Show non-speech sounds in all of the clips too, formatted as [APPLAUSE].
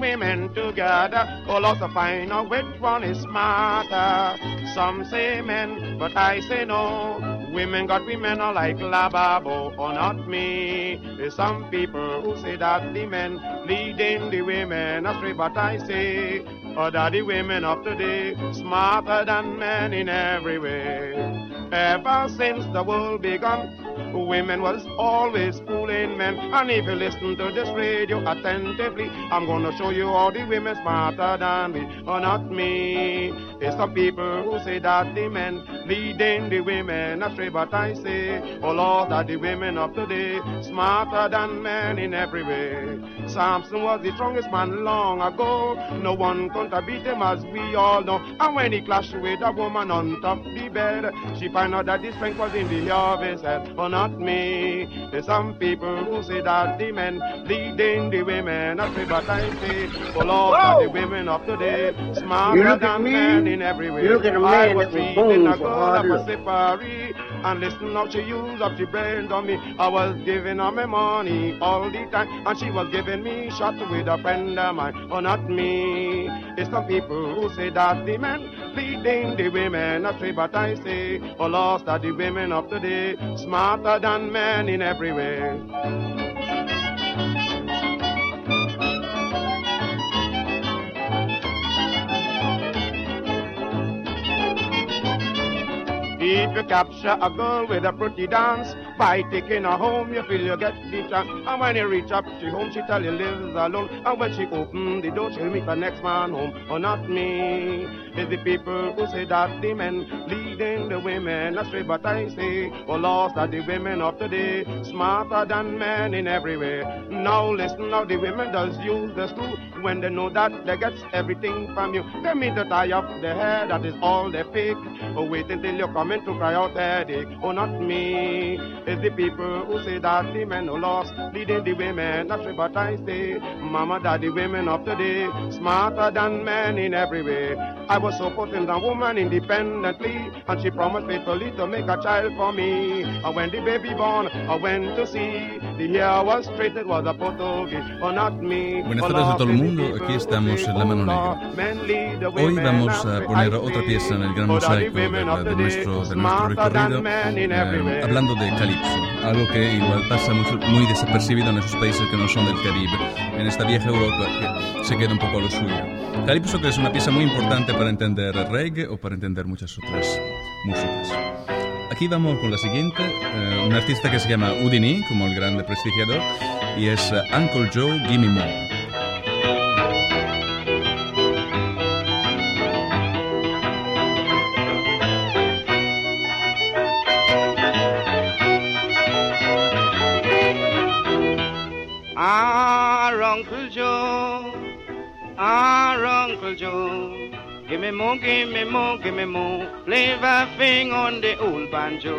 women together. Oh, lots to find out which one is smarter. Some say men, but I say no. Women got women are like Lababo, or not me. There's some people who say that the men leading the women astray, but I say, oh, that the women of today smarter than men in every way. Ever since the world begun, women was always fooling men. And if you listen to this radio attentively, I'm gonna show you all the women smarter than me, or not me. There's some people who say that the men leading the women astray, but I say, oh Lord, that the women of today smarter than men in every way. Samson was the strongest man long ago. No one could beat him as we all know. And when he clashed with a woman on top the bed, she found out that the strength was in the of his head, oh, but not me. There's some people who say that the men leading the women astray, but I say, Lord, that the women of today smarter than me, men in every way. you look at a I man was treating a for girl was work. slippery. And listen how she used up the brains on me. I was giving her my money all the time. And she was giving me shots with a friend of mine. Oh, not me. It's some people who say that the men leading the women astray. But I say, oh, lost are the women of today. Smarter than men in every way. If you capture a girl with a pretty dance, by taking her home, you feel you get the chance. And when you reach up to home, she tell you lives alone. And when she open the door, she'll meet the next man home. Oh, not me. It's the people who say that the men leading the women astray. But I say, oh, lost are the women of today, smarter than men in every way. Now listen, now the women does use the screw when they know that they get everything from you. They mean to tie up the hair, that is all they fake. Oh, wait until you come in to cry out headache. Oh, not me. It's the people who say that the men are lost, leading the women astray. But I say, mama, daddy, women of today, smarter than men in every way. I was supporting the woman independently, and she promised faithfully to make a child for me. And when the baby born, I went to see. The hair was straight, it was a Portuguese, oh, not me. Buenas Oh, tardes a todo el is the mundo, aquí estamos en La Mano Negra. Hoy vamos a poner otra pieza en el gran mosaico de, de nuestro, de nuestro recorrido, eh, hablando de calipso, algo que igual pasa muy desapercibido en esos países que no son del Caribe, en esta vieja Europa que se queda un poco a lo suyo. Calipso que es una pieza muy importante para entender reggae o para entender muchas otras músicas. Aquí vamos con la siguiente, eh, un artista que se llama Houdini, como el grande prestigiador, y es eh, Uncle Joe Gimme More. Our Uncle Joe, our Uncle Joe. Give me more, give me more, give me more. Flavor thing on the old banjo.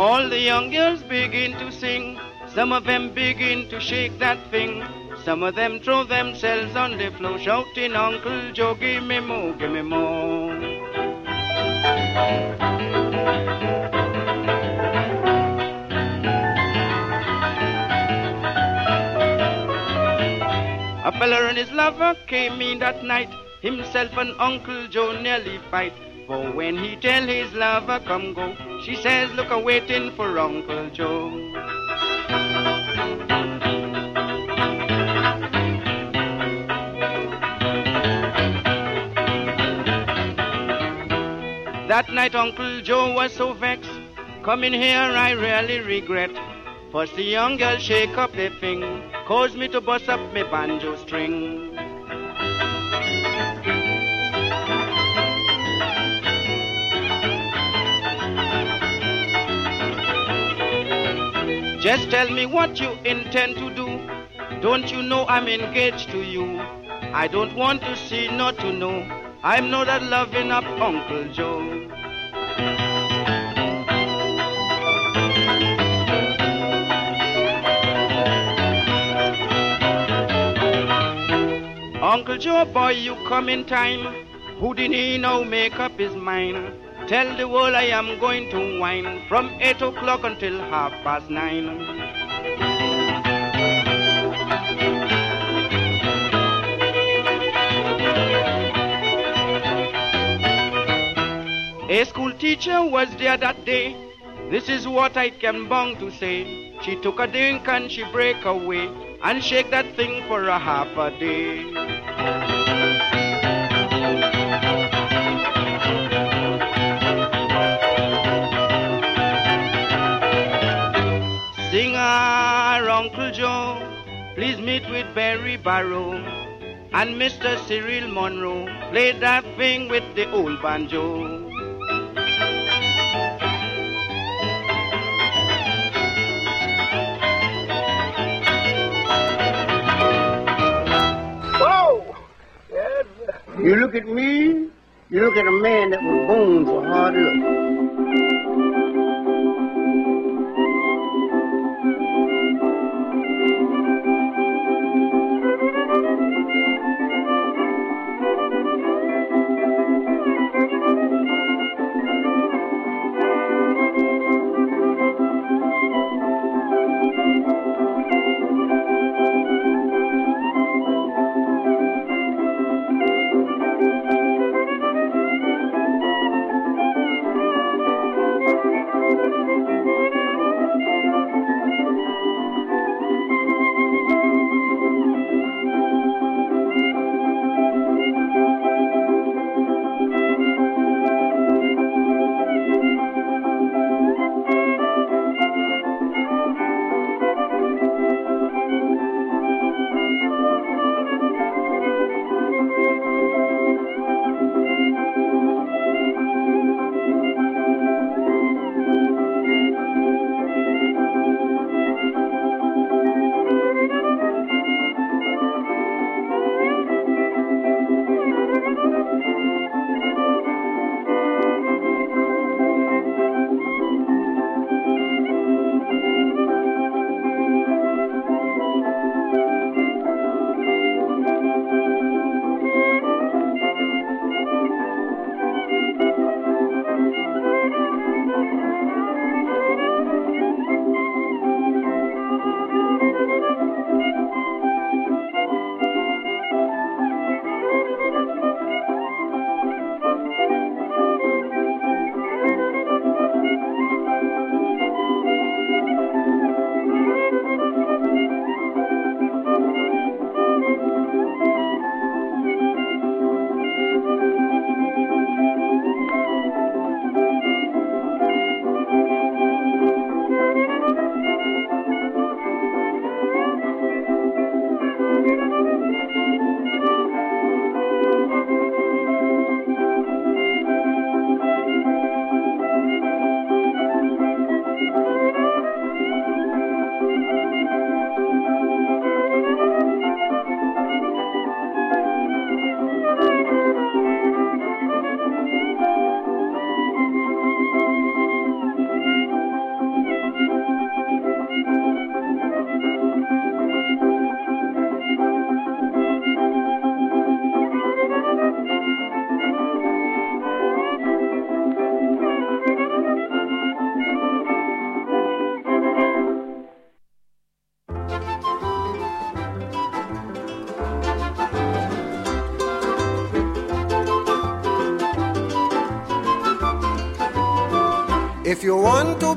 All the young girls begin to sing. Some of them begin to shake that thing. Some of them throw themselves on the floor, shouting, Uncle Joe, give me more, give me more. A fella and his lover came in that night. Himself and Uncle Joe nearly fight. For when he tell his lover come go, she says, look a waiting for Uncle Joe. That night Uncle Joe was so vexed. Coming here I really regret. First the young girl shake up the thing, cause me to bust up me banjo string. Just tell me what you intend to do. Don't you know I'm engaged to you? I don't want to see nor to know. I'm not that loving up Uncle Joe. Uncle Joe, boy, you come in time. Houdini now make up his mind. Tell the world I am going to wine from 8 o'clock until half past 9. A school teacher was there that day. This is what I can bound to say. She took a drink and she break away and shake that thing for a half a day. Singer Uncle Joe, please meet with Barry Barrow and Mr. Cyril Monroe. Play that thing with the old banjo. You look at me, you look at a man that was born for hard luck.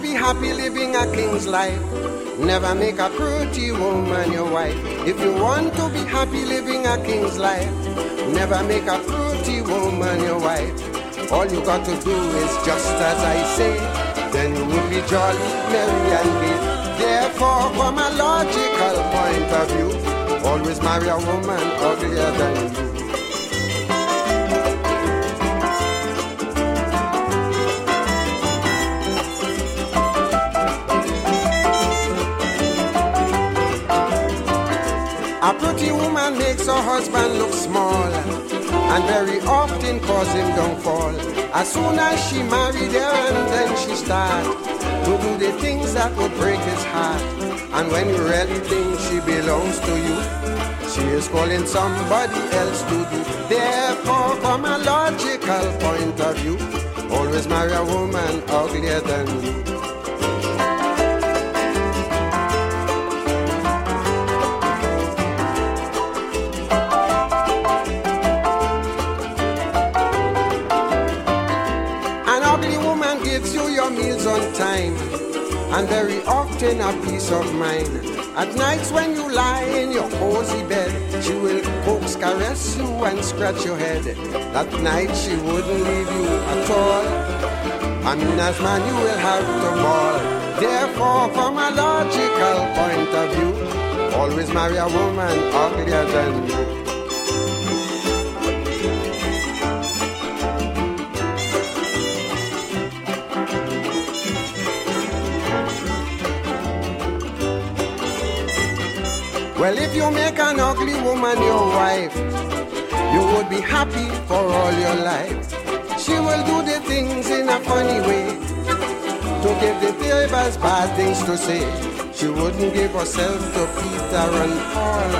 Happy living a king's life. Never make a pretty woman your wife. If you want to be happy living a king's life, never make a pretty woman your wife. All you got to do is just as I say, then you will be jolly, merry and gay. Therefore, from a logical point of view, always marry a woman uglier than you. Her husband look small and very often cause him downfall. As soon as she married her and then she start to do the things that would break his heart. And when you really think she belongs to you, she is calling somebody else to do. Therefore, from a logical point of view, always marry a woman uglier than you. And very often a peace of mind. At nights when you lie in your cozy bed, she will coax, caress you, and scratch your head. That night she wouldn't leave you at all. I mean, as man, you will have to ball. Therefore, from a logical point of view, always marry a woman uglier than you. Well, if you make an ugly woman your wife, you would be happy for all your life. She will do the things in a funny way to give the neighbors bad things to say. She wouldn't give herself to Peter and Paul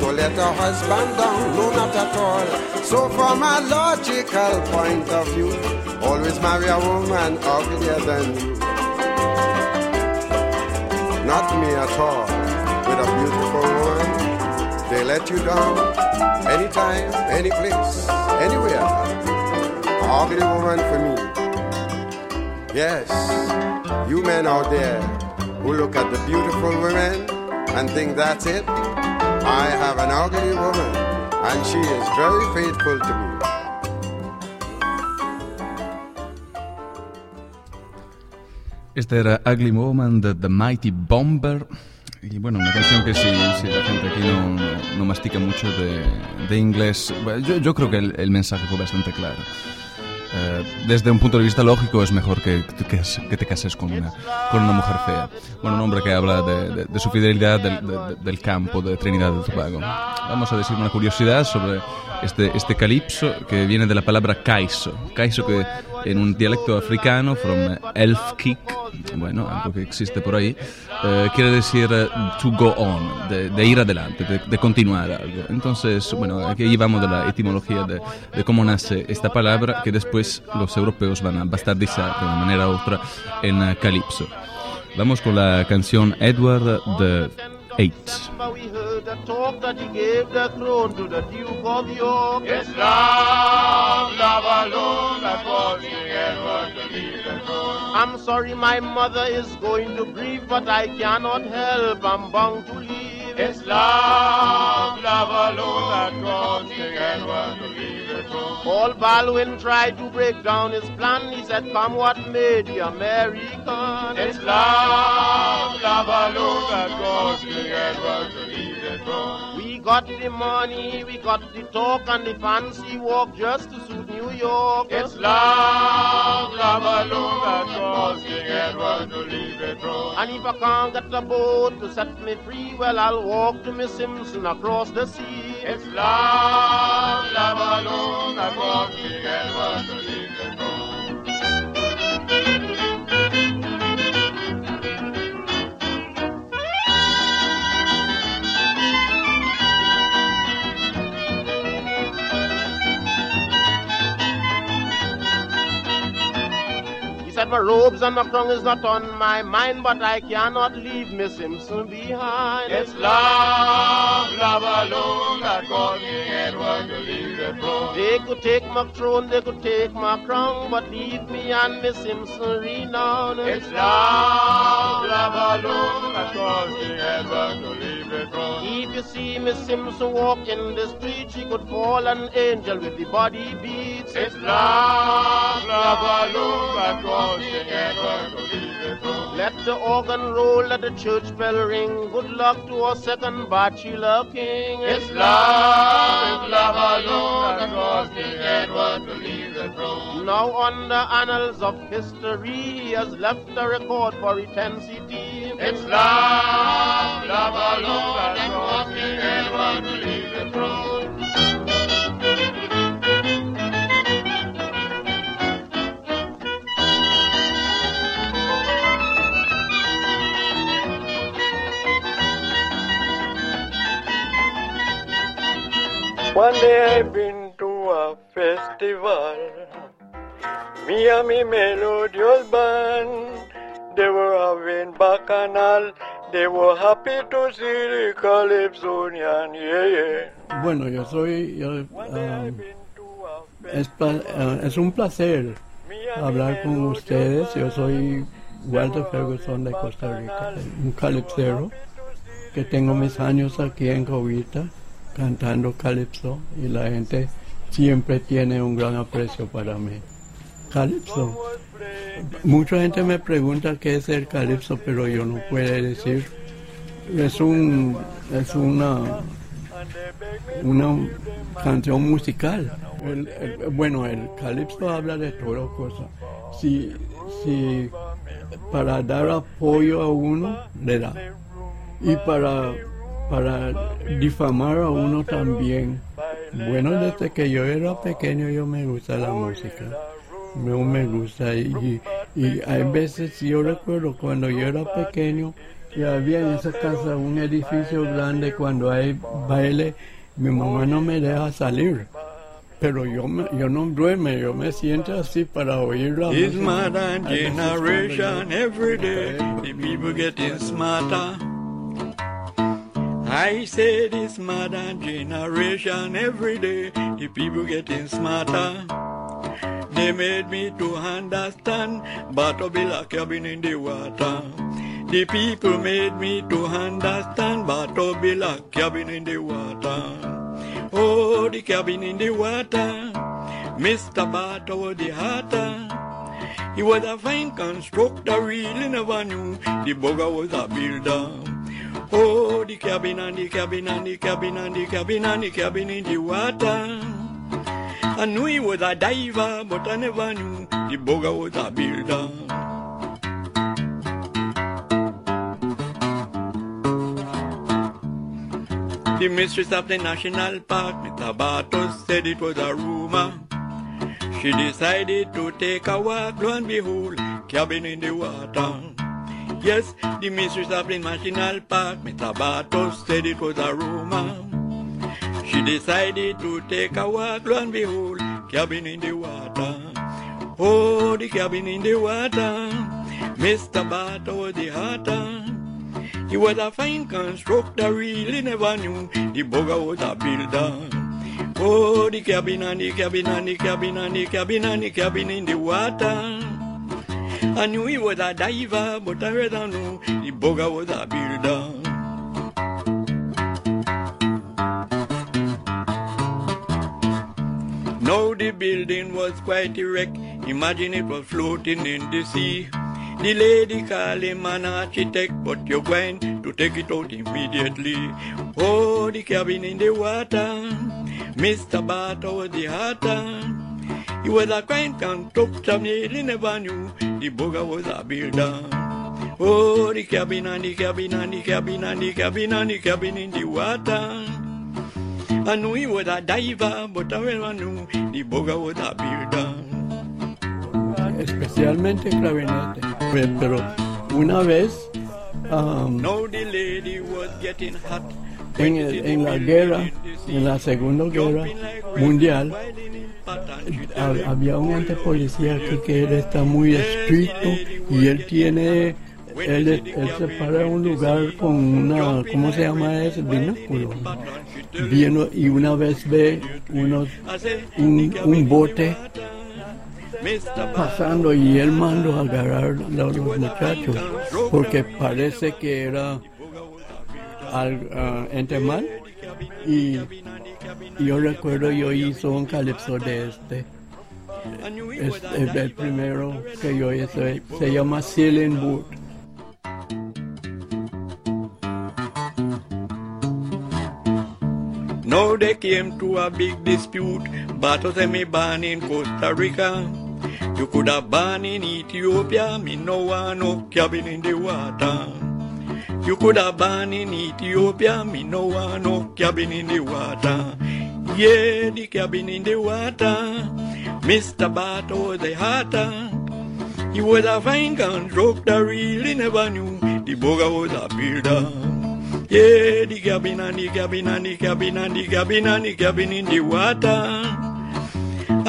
to let her husband down, no, not at all. So, from a logical point of view, always marry a woman uglier than you. Not me at all let you down anytime, any place, anywhere. Ugly woman for me. Yes, you men out there who look at the beautiful women and think that's it. I have an ugly woman, and she is very faithful to me. Este era Ugly Woman de The Mighty Bomber. Y bueno, una canción que si, si la gente aquí no, no mastica mucho de, de inglés, yo, yo, creo que el, el, mensaje fue bastante claro. Eh, desde un punto de vista lógico es mejor que, que, que, te cases con una, con una mujer fea. Bueno, un hombre que habla de, de, de su fidelidad del, del, campo de Trinidad de Tobago. Vamos a decir una curiosidad sobre este, este calipso que viene de la palabra kaiso. Kaiso que en un dialecto africano, from elf kick, bueno, algo que existe por ahí, eh, quiere decir uh, to go on, de, de ir adelante, de, de, continuar algo. Entonces, bueno, aquí llevamos de la etimología de, de, cómo nace esta palabra que después los europeos van a bastardizar de una manera u otra en calipso. Vamos con la canción Edward de eight. We heard the talk that he gave the throne to the Duke of York. It's love, love alone that was King Edward to leave the throne. I'm sorry my mother is going to grieve, but I cannot help. I'm bound to leave. It's love, love alone that caused King Edward to leave the. Paul Baldwin tried to break down his plan. He said, Come what made the American. It's love, love alone that caused King Edward to leave the throne. Got the money, we got the talk and the fancy walk just to suit New York. It's love, love alone that caused King Edward to leave the throne. And if I can't get a boat to set me free, well, I'll walk to Miss Simpson across the sea. It's love, love alone that caused King Edward to leave said my robes and my crown is not on my mind, but I cannot leave Miss Simpson behind. It's love, love alone that caused King Edward to leave the throne. They could take my throne, they could take my crown, but leave me and Miss Simpson renowned. It's love, love alone that caused King Edward to leave the. If you see Miss Simpson walk in the street, she could fall an angel with the body beats. It's love, love alone that caused let the organ roll, let the church bell ring. Good luck to our second bachelor king. It's love, love alone that caused King Edward to leave the throne. Now on the annals of history, he has left a record for intensity. It's love, love alone that caused King Edward to leave One day I've been to a festival. Me and me melodious band, they were having bacchanal. They were happy to see the Calypsonian, yeah, yeah. Bueno, yo soy, yo, um, es, eh, es un placer hablar con ustedes. Yo soy Walter Ferguson de Costa Rica, un calipsero que tengo mis años aquí en Covita cantando calipso y la gente siempre tiene un gran aprecio para mí. Calipso. Mucha gente me pregunta qué es el calipso, pero yo no puedo decir. Es un es una una canción musical. Bueno, el calipso habla de todas cosas. Si, si para dar apoyo a uno, le da. Y para, para difamar a uno también. Bueno, desde que yo era pequeño yo me gusta la música. Me, me gusta y, y, hay veces yo recuerdo cuando yo era pequeño y había en esa casa un edificio grande cuando hay baile mi mamá no me deja salir pero yo me, yo no duerme yo me siento así para oír la It's música. modern generation every day. The people getting smarter. I say this modern generation every day. The people getting smarter. They made me to understand, but to be like cabin in the water. The people made me to understand, but to be like cabin in the water. Oh, the cabin in the water. Mr. Bato was the hatter. He was a fine constructor, really never knew the bugger was a builder. Oh, the cabin and the cabin and the cabin and the cabin and the cabin in the water. I knew he was a diver, but I never knew the bugger was a builder. The mistress of the national park, Mr. Bartos, said it was a rumor. She decided to take a walk, lo and behold, cabin in the water. Yes, the mistress of the national park, Mr. Bartos, said it was a rumor. She decided to take a walk, lo and behold, cabin in the water. Oh, the cabin in the water. Mr. Was the hatter. He was a fine constructor, really never knew the bugger was a builder. Oh, the cabin and the cabin and the cabin and the cabin and the cabin in the water. I knew he was a diver, but I rather knew the bugger was a builder. Now the building was quite erect. Imagine it was floating in the sea. The lady called him an architect, but you're going to take it out immediately. Oh, the cabin in the water. Mr. Barter was the hatter. He was a quaint constructor, nearly never knew the bugger was a builder. Oh, the cabin and the cabin and the cabin and the cabin and the cabin in the water. I knew he was a diver, but I never knew the bugger was a builder. especialmente clarinete Pe- pero una vez um, Now the lady was getting hot. En, el- en la guerra en la segunda guerra mundial ha- había un ente policía aquí que él está muy estricto y él tiene él, él se para un lugar con una ¿cómo se llama eso? binóculo y una vez ve unos un, un bote pasando y él mandó a agarrar a los muchachos porque parece que era al, mal y, yo recuerdo yo hizo un calipso de este es, es el primero que yo hice se llama Ceiling Boot Now they came to a big dispute. Battles and me born in Costa Rica. You could have born in Ethiopia. Me no want no cabin in the water. You could have born in Ethiopia. Me no want no cabin in the water. Yeah, the cabin in the water. Mr. Bato the hatter. He was a fine constructor, really never knew the bugger was a builder. Yeah, the cabin and the cabin and the cabin and the cabin and the cabin in the water.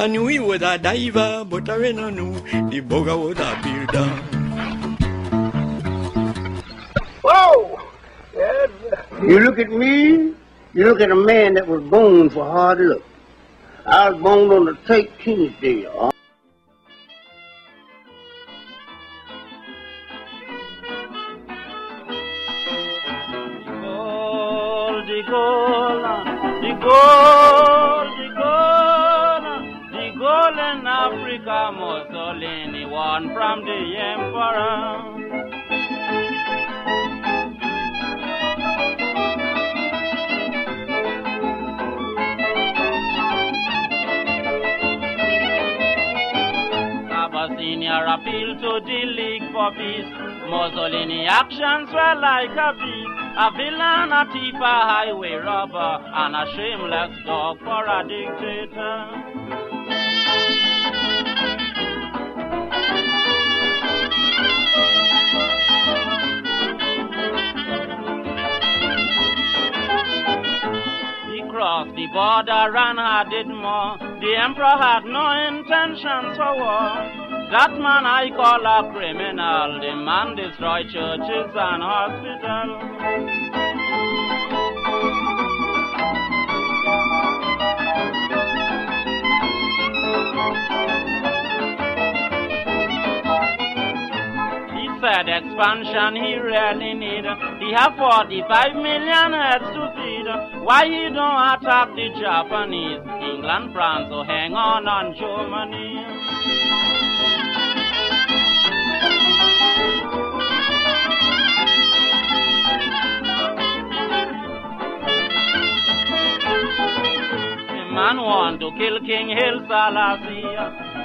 I knew he was a diver, but I know the bugger was a builder. You look at me, you look at a man that was born for hard luck. I was born on the 13th day. Appealed to the League for Peace. Mussolini actions were like a beast. A villain, a thief, a highway robber, and a shameless dog for a dictator. He crossed the border and had it more. The emperor had no intentions for war. That man I call a criminal. The man destroyed churches and hospitals. He said expansion he really need. He have 45 million heads to feed. Why he don't attack the Japanese? England, France, or hang on on Germany. Man want to kill King Selassie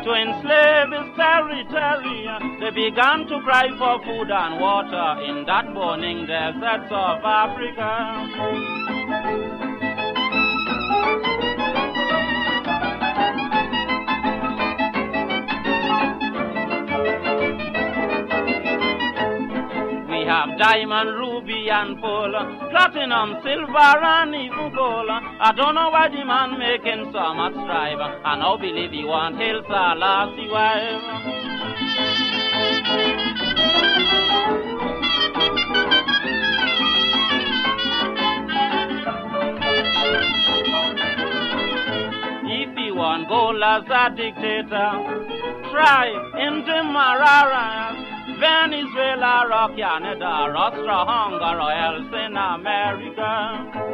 to enslave his territory. They began to cry for food and water in that burning deserts of Africa. We have diamond, ruby, and pearl, platinum, silver, and even gold. I don't know why the man making so much strive. I now believe he want Haile Selassie wife. If you want gold as a dictator, try into Marara, Venezuela or Canada, Austria, Hungary, or else in America.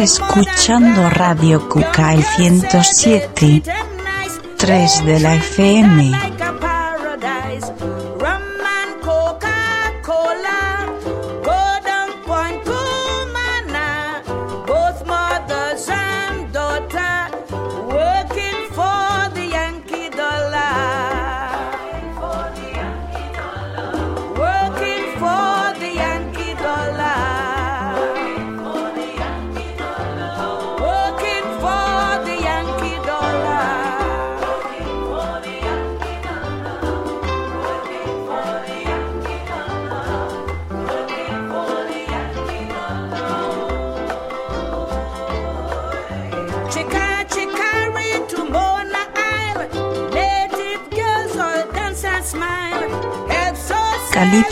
Escuchando Radio Cuca el 107 3 de la FM.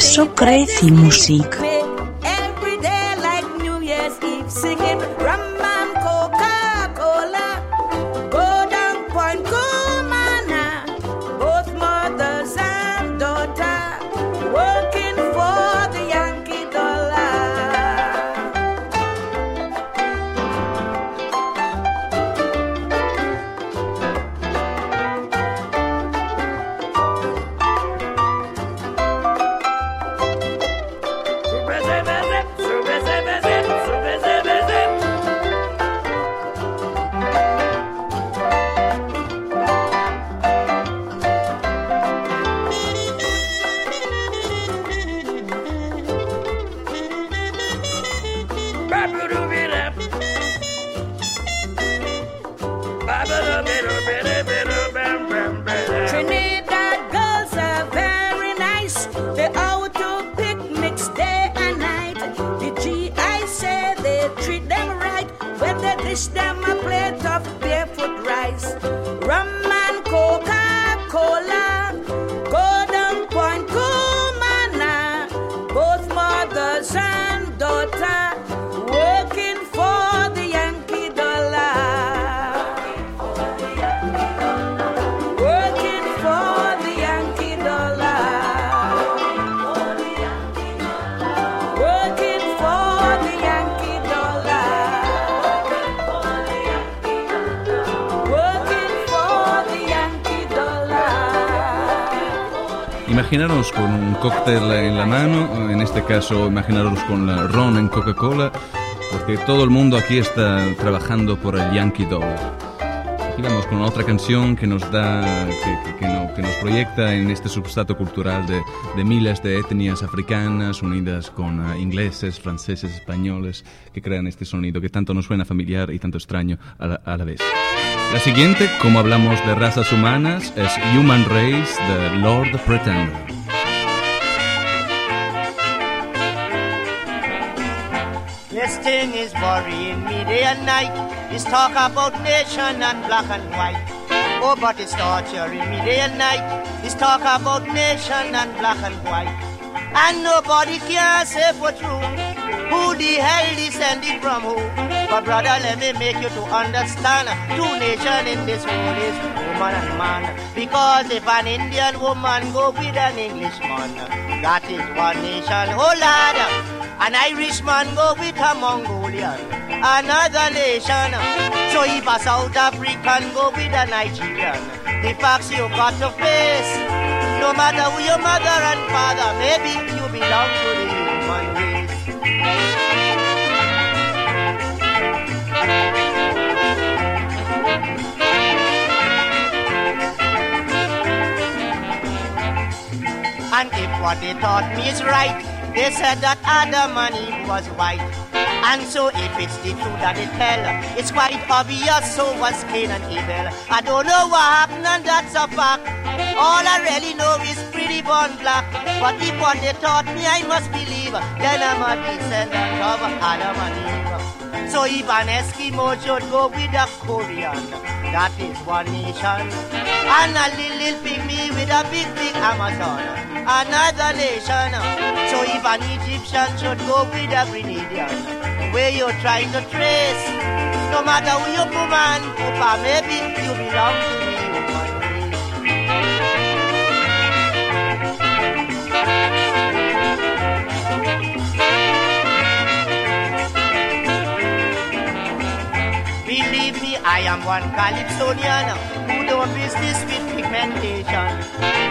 So Music. Imaginaros con un cóctel en la mano, en este caso imaginaros con la ron en Coca-Cola, porque todo el mundo aquí está trabajando por el Yankee Dollar. Aquí vamos con otra canción que nos da, que, que- que no- que nos proyecta en este substrato cultural de, de miles de etnias africanas unidas con ah, ingleses, franceses, españoles, que crean este sonido que tanto nos suena familiar y tanto extraño a la, a la vez. La siguiente, como hablamos de razas humanas, es Human Race de Lord Pretender. This thing is worrying me day and night. It's talk about nation and black and white. Oh, but it's torturing me day and night. It's talk about nation and black and white. And nobody can say for true who the hell descended from who. But brother, let me make you to understand. Two nation in this world is woman and man. Because if an Indian woman go with an Englishman, that is one nation. Oh Lord, an Irishman go with a Mongolian, another nation. So if a South African go with a Nigerian, the facts you got to face. No matter who your mother and father, maybe you belong to the And if what they taught me is right, they said that and Eve was white. And so if it's the truth that they tell, it's quite obvious so was Cain and Abel. I don't know what happened and that's a fact. All I really know is pretty born black. But if what they taught me I must believe, then I'm a descendant of Adam and Eve. So if an Eskimo should go with a Korean, that is one nation. And a little pygmy with a big, big Amazon, another nation. So if an Egyptian should go with a Grenadian, where you're trying to trace, no matter who you woman, Papa, maybe you belong to am one Calypsonian who don't business with pigmentation.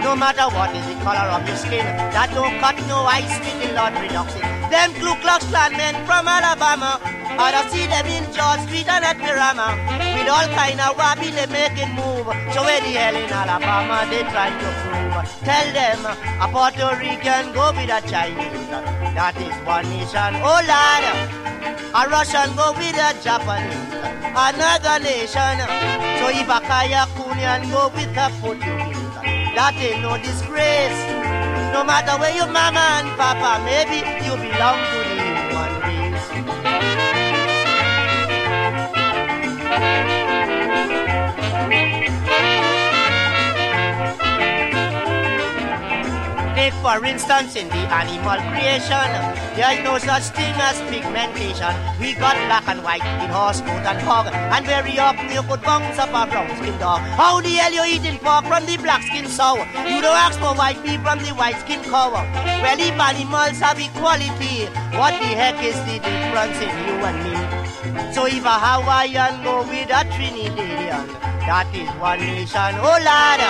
No matter what is the color of your skin, that don't cut no ice with the Lord reduction. Them Ku Klux Klan men from Alabama, I don't see them in George Street and at Mirama, with all kind of wabi they making move. So where the hell in Alabama they try to prove? Tell them a Puerto Rican go with a Chinese. That is one nation. Oh Lord. A Russian go with a Japanese, another nation. So if a Kayakunian go with a Portuguese, that ain't no disgrace. No matter where your mama and papa, maybe you belong to the human race. Take for instance in the animal creation, there's no such thing as pigmentation. We got black and white in horse, goat and hog, and very often you could bounce up a brown skin dog. How the hell you eating pork from the black skin sow? You don't ask for white beef from the white skin cow. Well, if animals have equality, what the heck is the difference in you and me? So if a Hawaiian go with a Trinidadian, that is one nation. Oh Lord,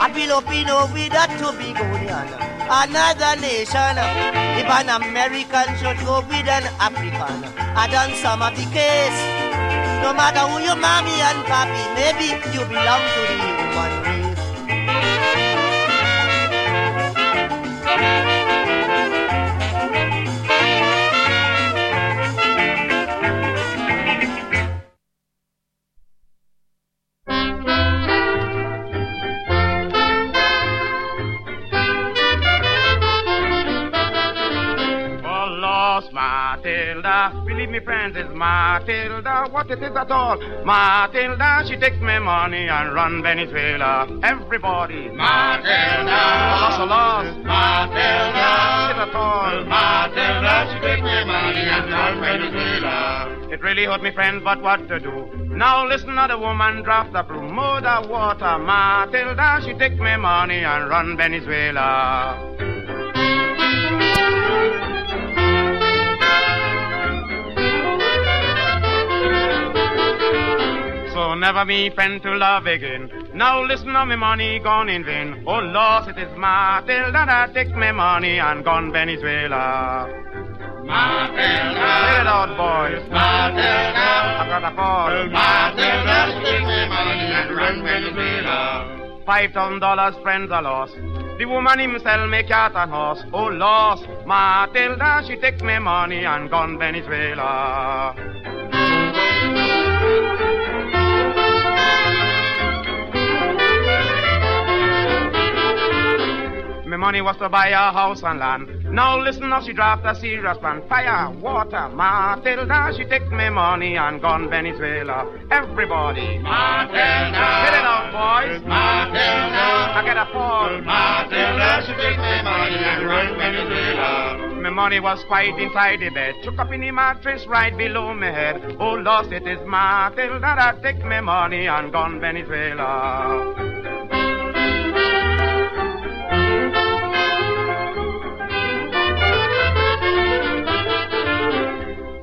a Filipino with a Tobagonian another nation. If an American should go with an African, I done some of the case. No matter who your mommy and papi, maybe you belong to the human race. Matilda. Believe me, friends, it's Matilda. What it is at all? Matilda, she takes me money and run Venezuela. Everybody. Matilda. Lost, oh, lost. Matilda. What it at all? Matilda, she takes me money and run Venezuela. It really hurt me, friends, but what to do? Now listen to the woman draft the through mother water. Matilda, she take me money and run Venezuela. So never me friend to love again. Now listen to me money gone in vain. Oh Lord, it is Matilda that take me money and gone Venezuela. Matilda. Get it out, boys. Matilda. I got a fall. Matilda, take me money and run Venezuela. Five thousand dollars, friends are lost. The woman himself make cat and horse. Oh, lost. Matilda, she take me money and gone Venezuela. My money was to buy a house and land. Now listen, now she draft a serious plan. Fire, water, Matilda, she take me money and gone Venezuela. Everybody. Matilda. Get it out, boys. Matilda. I get a fall. Matilda, she take me money and run Venezuela. My money was quite inside the bed. Took up in the mattress right below my head. Oh, lost it is Matilda that take me money and gone Venezuela.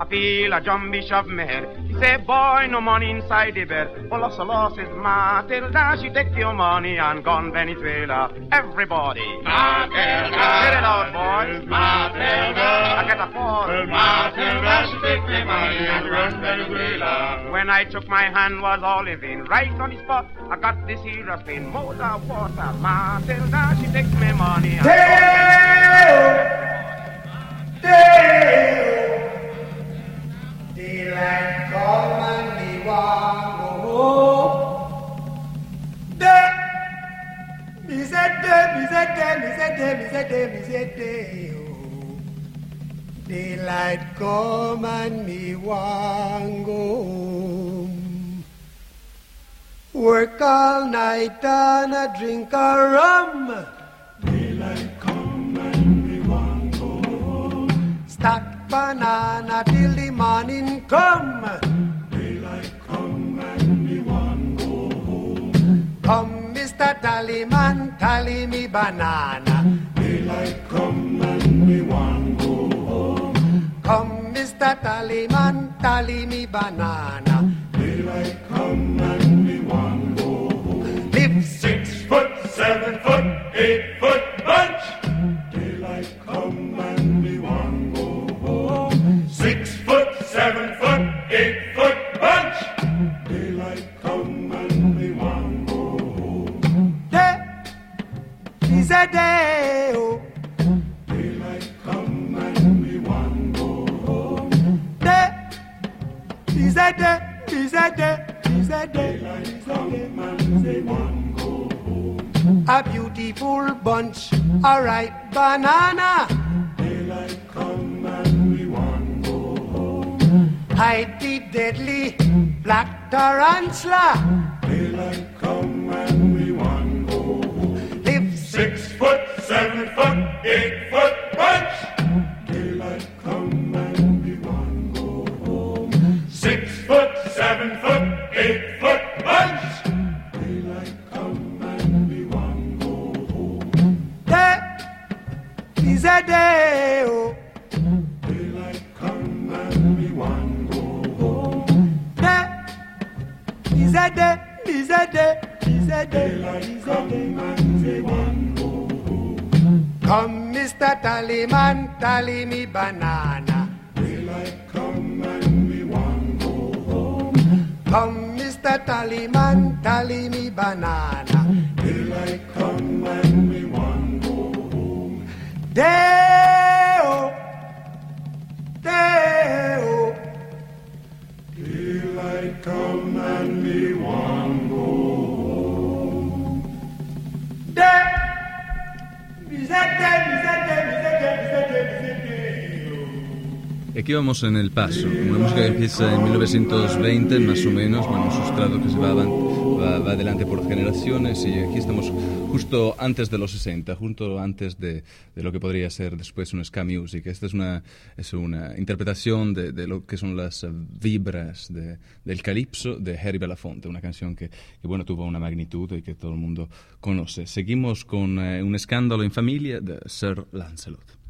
I feel a jumbie shove me head. He say, boy, no money inside the bed. Oh, loss, oh, loss is Matilda. She take your money and gone Venezuela. Everybody. Matilda. Get it out, boys. Matilda. I get a fall. Matilda, she take me money and run Venezuela. When I took my hand was all in. Right on the spot, I got this serious pain. Motor water. Matilda, she take me money and Daylight come and me want. Day, day, Daylight come and me want go home. Work all night and a drink a rum. Daylight come and me want go home. Stack banana till the morning come. Daylight come and me want go home. Come, Mr. Tallyman, tally me banana. Daylight come and me want go home. Come, Mr. Tallyman, tally me banana. Daylight come and me want go home. Live six foot, seven foot, eight foot bunch. Daylight come and me want go home. Day is a day. Oh. Daylight come and me want go home. Day is a day. Is a day. Is a day. Daylight come and me want go home. A beautiful bunch, a ripe banana. Daylight come and we want go home. Hide deadly black tarantula. Vamos en El Paso, una música que empieza en 1920 más o menos, sustrato que se va, va, va adelante por generaciones y aquí estamos justo antes de los 60, justo antes de, de lo que podría ser después un ska music. Esta es una, es una interpretación de, de lo que son las eh, vibras de- del calipso de Harry Belafonte, una canción que, que, bueno, tuvo una magnitud y que todo el mundo conoce. Seguimos con eh, un escándalo en familia de Sir Lancelot.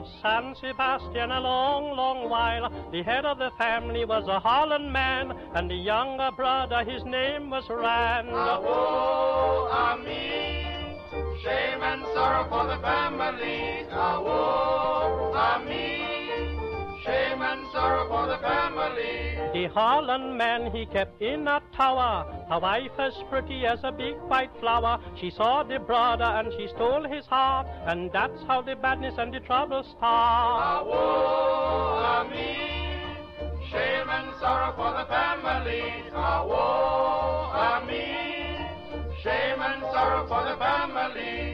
Of San Sebastian a long, long while. The head of the family was a Holland man, and the younger brother, his name was Rand. Awo, ami, shame and sorrow for the family. Awo, ami, shame and sorrow for the family. The Holland man he kept in a tower, a wife as pretty as a big white flower. She saw the brother and she stole his heart, and that's how the badness and the trouble start. Awo, ami, shame and sorrow for the family. Awo, ami, shame and sorrow for the family.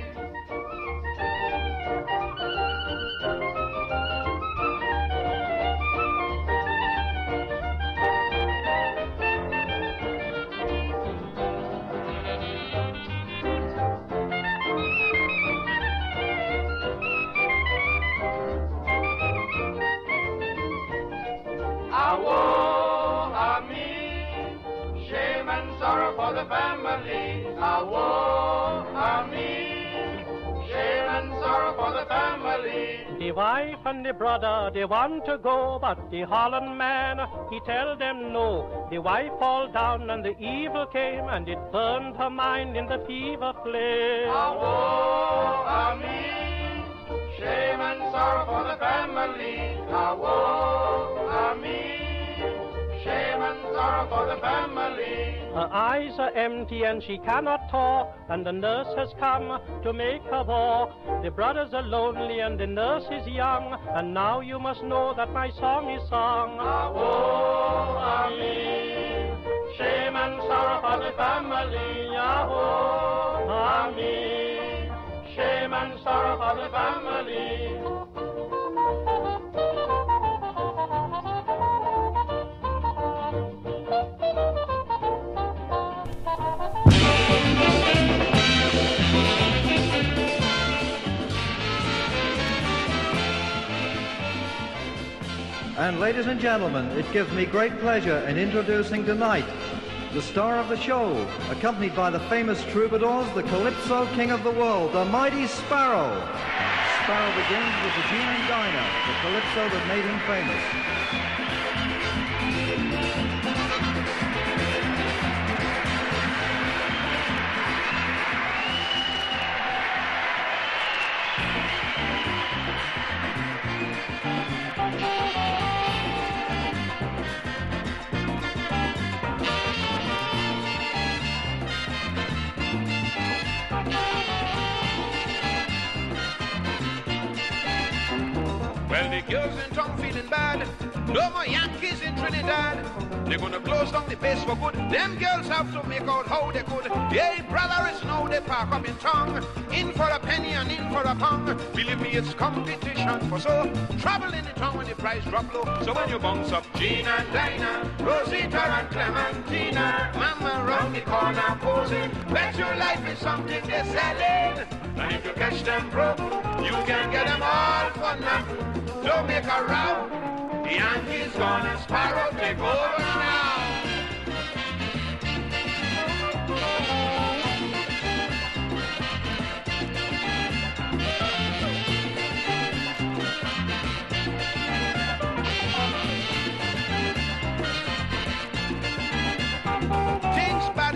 The family. Awo, ami, shame and sorrow for the family. The wife and the brother, they want to go, but the Holland man, he tell them no. The wife fall down and the evil came, and it burned her mind in the fever flame. Awo, ami, shame and sorrow for the family. Awo, for the family. Her eyes are empty and she cannot talk, and the nurse has come to make her walk. The brothers are lonely and the nurse is young, and now you must know that my song is sung. Awo, ami, shame and sorrow for the family. Awo, ami, shame and sorrow for the family. And ladies and gentlemen, it gives me great pleasure in introducing tonight the star of the show, accompanied by the famous troubadours, the Calypso King of the World, the mighty Sparrow. Sparrow begins with the Gene Dinah, the Calypso that made him famous. The girls in town feeling bad. No more Yankees in Trinidad. They're gonna close down the place for good. Them girls have to make out how they could. Hey, brother, it's now they park up in town. In for a penny and in for a pound. Believe me, it's competition for so. Trouble in the town when the price drop low. So when you bounce up Gina and Dinah, Rosita and Clementina, Mama round the corner posing. Bet your life is something they're selling. And if you catch them broke, you can get them all for nothing. Don't make a row. The Yankees gonna sparrow take over now.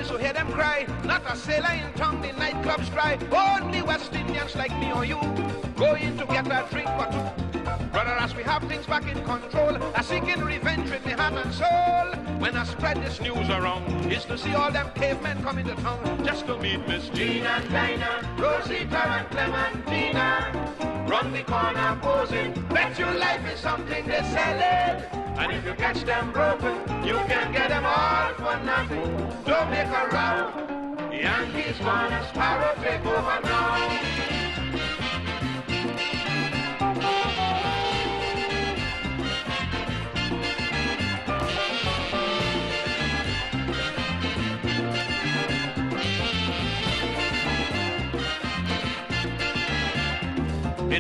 So hear them cry. Not a sailor in town, the nightclubs dry. Only West Indians like me or you going to get a drink or two. Brother, as we have things back in control, I seeking revenge with my heart and soul. When I spread this news around, is to see all them cavemen come into town just to meet Miss Gina and Dinah, Rosita and Clementina. Run the corner posing, bet your life is something they're selling. And if you catch them broken, you can get them all for nothing. Don't make a row. Yankees gonna sparrow take over now.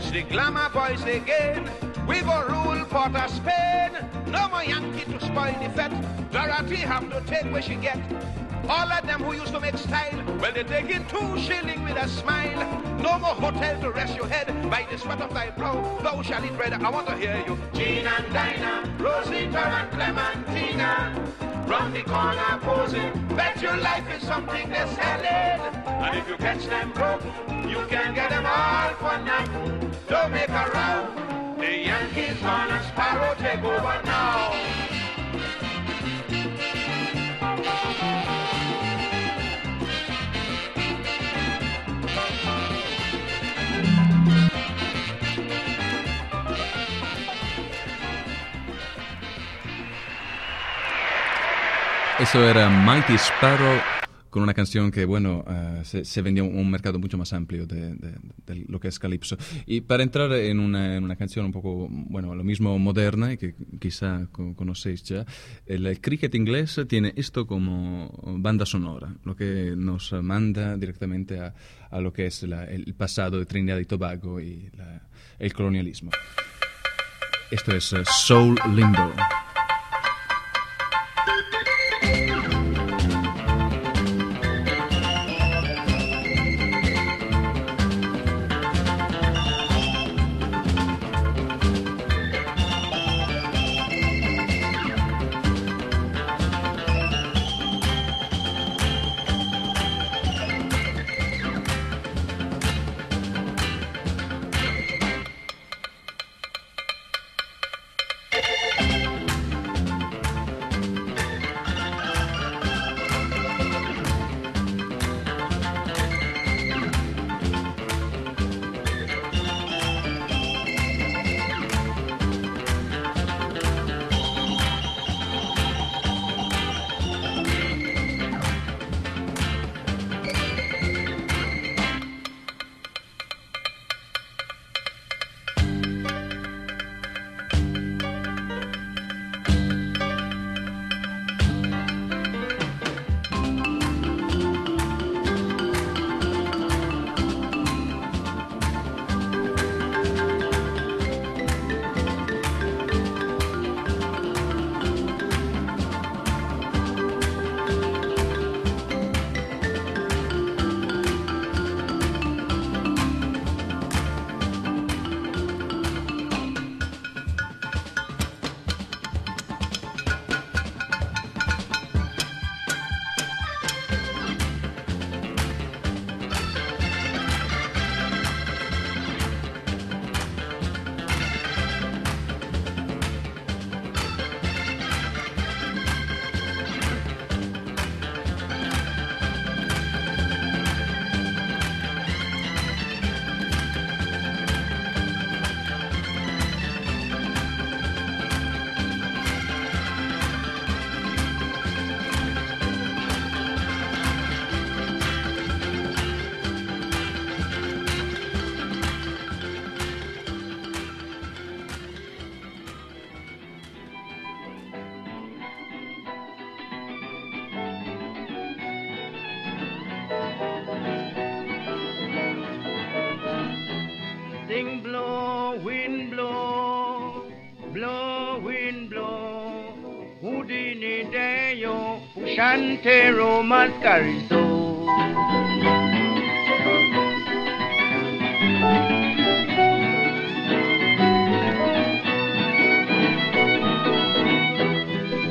It's the glamour boys again. We go rule Port of Spain. No more Yankee to spoil the fete. Dorothy have to take where she get. All of them who used to make style, well, they take taking two shilling with a smile. No more hotel to rest your head by the sweat of thy brow. Thou shalt eat bread. I want to hear you. Gina and Dinah, Rosita and Clementina. Round the corner posing, bet your life is something they're selling. And if you catch them broke, you can get them all for nothing. Don't make a row. The Yankees on a sparrow take over now. Eso era Mighty Sparrow con una canción que, bueno, eh, se, se vendió un mercado mucho más amplio de, de- de lo que es Calypso. Y para entrar en una, en una canción un poco, bueno, lo mismo moderna y que quizá co- conocéis ya, el cricket inglés tiene esto como banda sonora, lo que nos manda directamente a, a lo que es la- el pasado de Trinidad y Tobago y la- el colonialismo. Esto es eh, Soul Limbo. Mascarizo.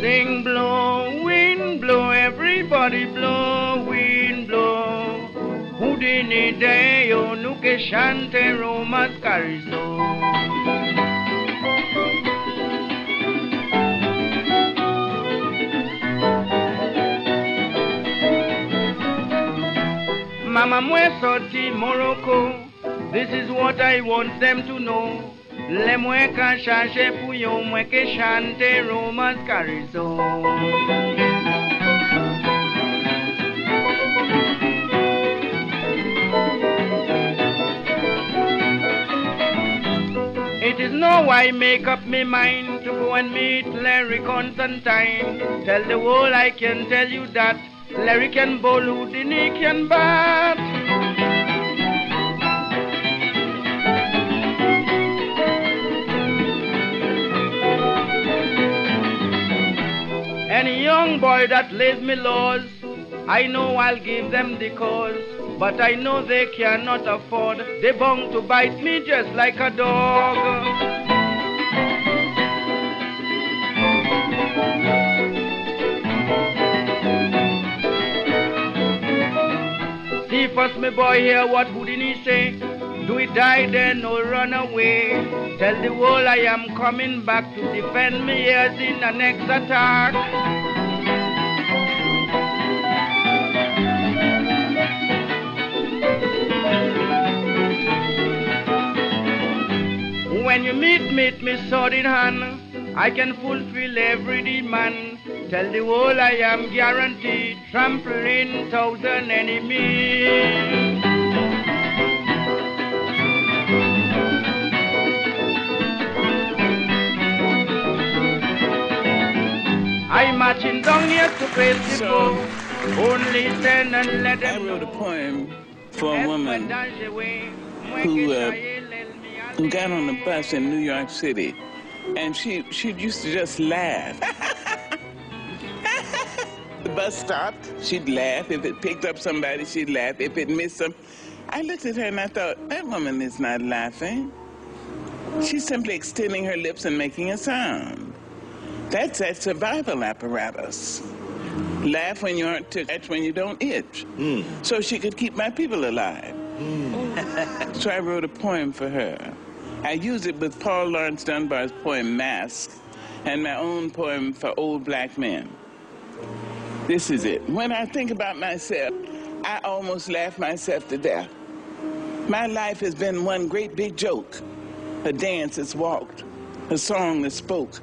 Sing blow, wind blow, everybody blow, wind blow. Houdini Deo, Nuke Shantero Mascarizo. Mama Mwesoti Morocco, this is what I want them to know. Le mweka shashe puyo mweke shante romas carizo. It is no why make up me mind to go and meet Learie Constantine. Tell the world I can tell you that Learie can bowl, Houdini can bat. Any young boy that lays me laws, I know I'll give them the cause. But I know they cannot afford. They bound to bite me just like a dog. First, me boy, hear what Houdini say. Do it die then or run away? Tell the world I am coming back to defend me ears in the next attack. When you meet, meet me sword in hand. I can fulfill every demand. Tell the world I am guaranteed trampling thousand enemies. I marching down here to face the So- Only stand and let I them wrote a poem for a woman who who uh, who got on the bus in New York City, and she she used to just laugh. [LAUGHS] the bus stopped, she'd laugh. If it picked up somebody, she'd laugh. If it missed them, I looked at her and I thought that woman is not laughing. She's simply extending her lips and making a sound. That's that survival apparatus. Laugh when you aren't to itch when you don't itch. Hmm. So she could keep my people alive. Hmm. so I wrote a poem for her. I used it with Paul Laurence Dunbar's poem Mask and my own poem for old black men. This is it. When I think about myself, I almost laugh myself to death. My life has been one great big joke. A dance that's walked, a song that spoke.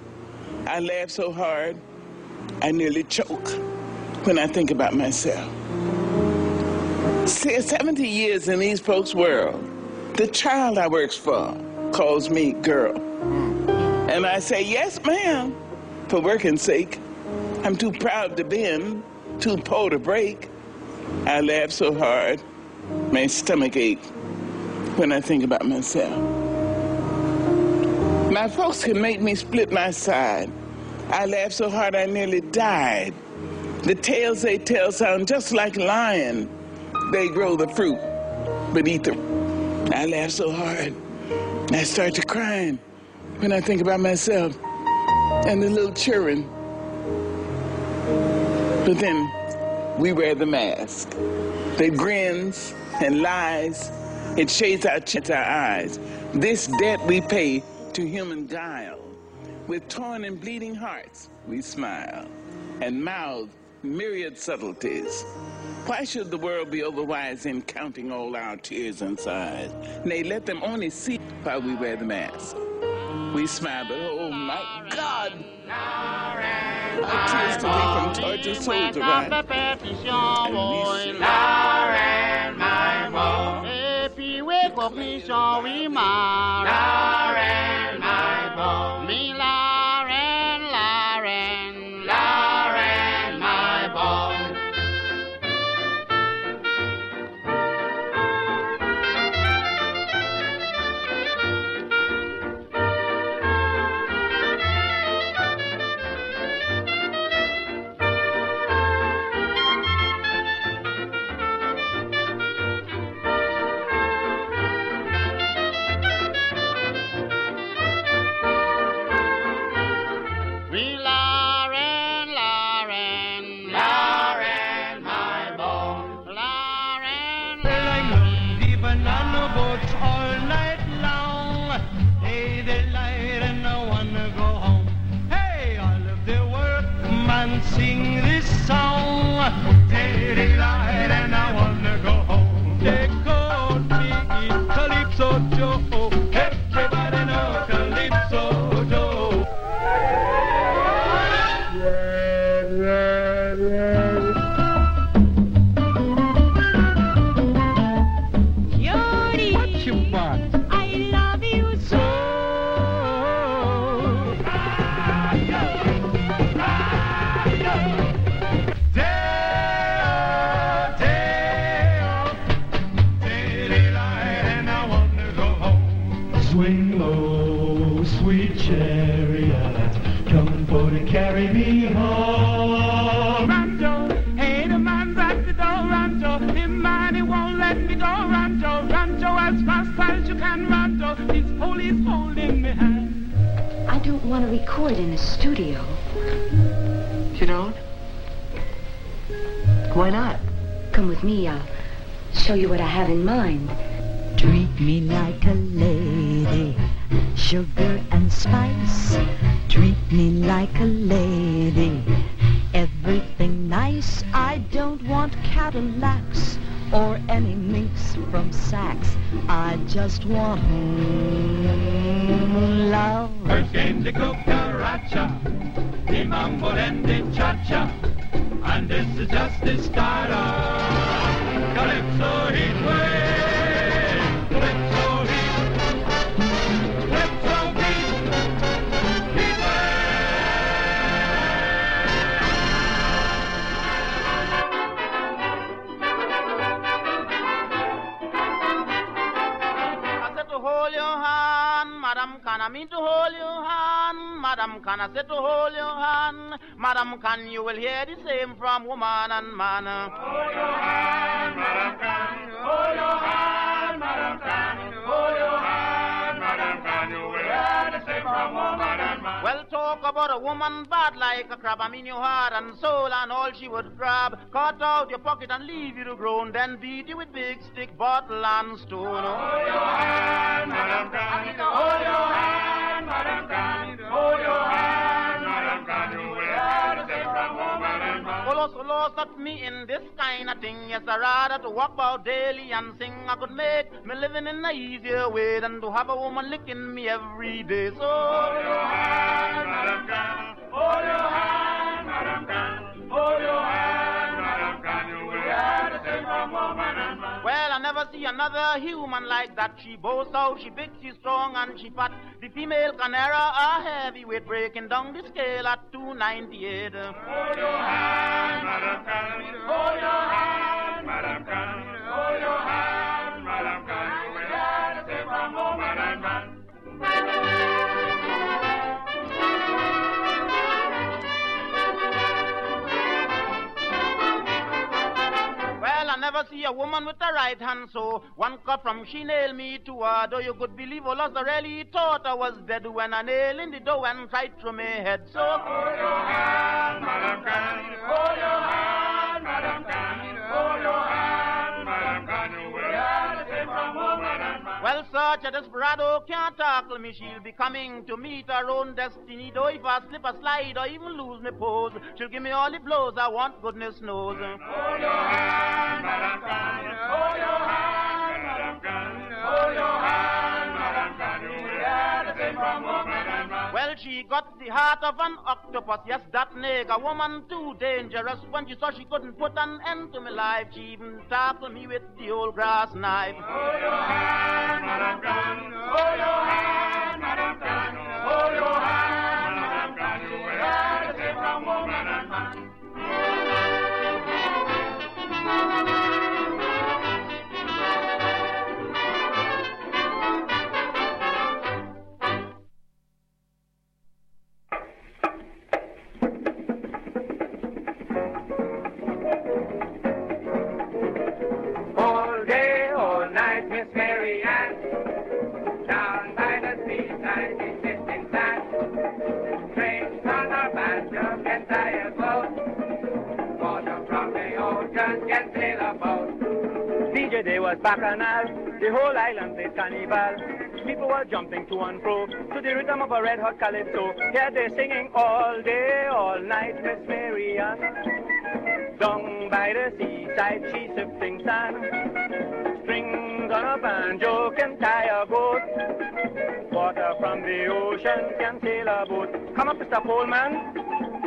I laugh so hard, I nearly choke when I think about myself. See, 70 years in these folks' world, the child I works for calls me girl. And I say, yes, ma'am, for working sake. I'm too proud to bend, too poor to break. I laugh so hard, my stomach ache when I think about myself. My folks can make me split my side. I laugh so hard I nearly died. The tales they tell sound just like lion. They grow the fruit, but eat the. I laugh so hard, I start to crying when I think about myself and the little children. But then we wear the mask. They grins and lies. It shades our our eyes. This debt we pay to human guile. With torn and bleeding hearts, we smile and mouth myriad subtleties. Why should the world be overwise in counting all our tears and sighs? Nay, let them only see while we wear the mask. We smile, but oh my God! Our tears to souls to rise. Et puis, oui, cognition, oui, ma. Lauren, my crab. I mean your heart and soul and all she would grab. Cut out your pocket and leave you to groan, then beat you with big stick, bottle and stone. Hold your hand, Madam Can, hold your hand, Madam Can, hold your hand, Madam you will hear the same from woman and man. Well, also lost at me in this kind of thing. Yes, I rather to walk about daily and sing. I could make me living in a easier way than to have a woman licking me every day. So hold your hand, Madam Can. Hold your hand, see another human like that. She boasts how she big, she strong, and she fat. The female canera, a heavyweight, breaking down the scale at 298. Hold your hand, Madam Can. Hold your hand, never see a woman with a right hand, so one cut from she nail me to her. Though you could believe all us really thought I was dead when I nail in the door and right through my head. So hold your hand, Madam Can. Hold your hand, Madam Can. Hold your hand, Well, such a desperado can't tackle me. She'll be coming to meet her own destiny. Though if I slip a slide or even lose my pose, she'll give me all the blows I want, goodness knows. Hold your hand, Madam. Hold your hand, Madam. Hold your hand, Well, she got the heart of an octopus. Yes, that nigger woman too dangerous. When she saw she couldn't put an end to my life, she even tackled me with the old grass knife. Hold your hand, Madam Can. Hold your hand, Madam Can. Hold your hand, Madam Can. You will the same from woman and man. Bacchanal, the whole island played carnival. people were jumping to and fro to the rhythm of a red hot calypso. Here they're singing all day, all night, Miss Marian. Down by the seaside, she's sipping sand. Strings on a banjo can tie a boat. Water from the ocean can sail a boat. Come up, Mr. Coleman.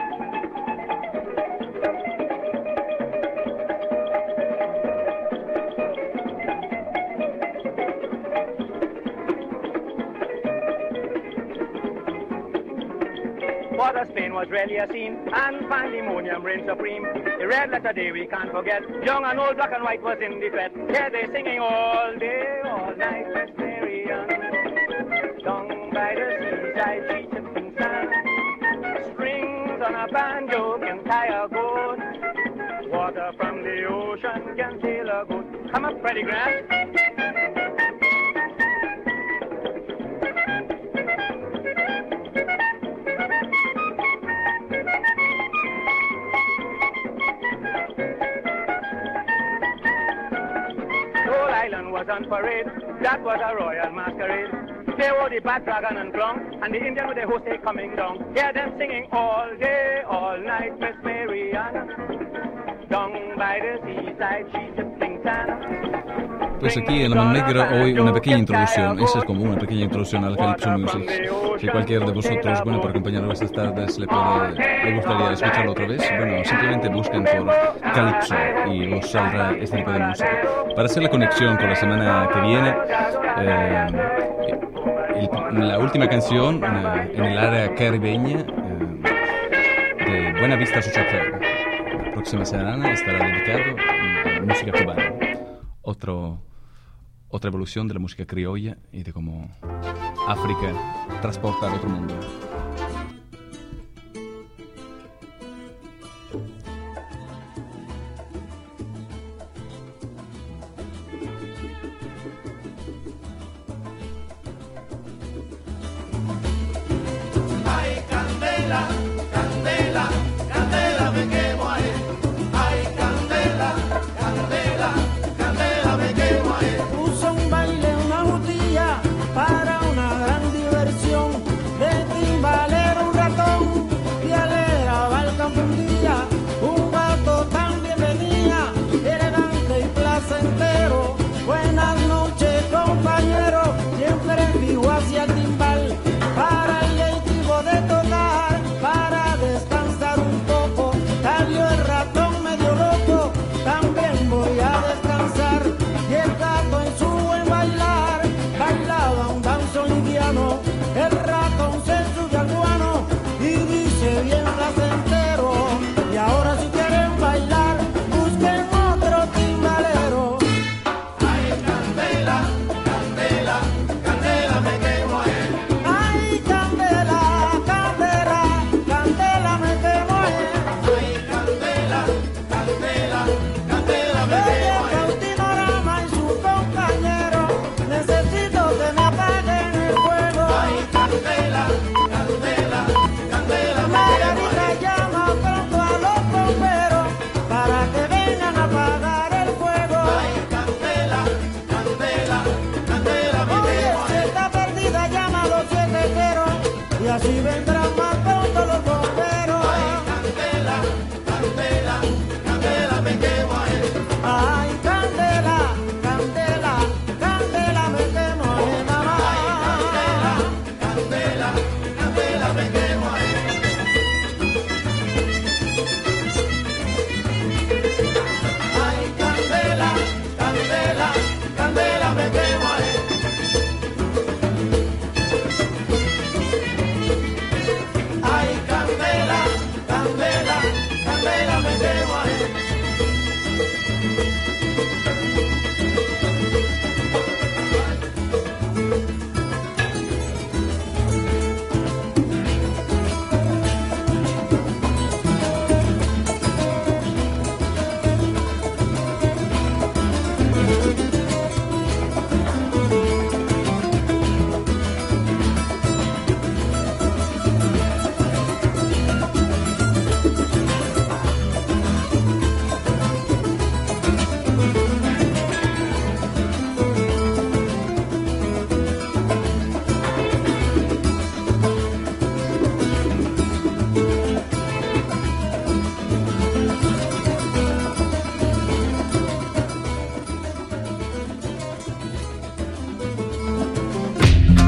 A Spain was really a scene, and pandemonium reigned supreme. The red letter day we can't forget. Young and old, black and white was in the fete. Here they singing all day, all night, Miss Marian. Down by the seaside, she sipping sand. Strings on a banjo can tie a goat. Water from the ocean can sail a boat. Come up, Freddie Grant. Was on parade. That was a royal masquerade. They were the bad dragon and drum, and the Indian with the host coming down. Hear them singing all day, all night, Miss Mariana. Down by the seaside, she's sipping sand. Pues aquí en la Man Negra hoy una pequeña introducción, esa es como una pequeña introducción al Calypso Music. Si cualquiera de vosotros, bueno, para acompañarlo estas tardes le, puede, le gustaría escucharlo otra vez, bueno, simplemente busquen por Calypso y os saldrá este tipo de música. Para hacer la conexión con la semana que viene, eh, el- la última canción eh, en el área caribeña eh, de Buena Vista Social. La próxima semana estará dedicado a música cubana. Otro, otra evolución de la música criolla y de cómo África transporta al otro mundo.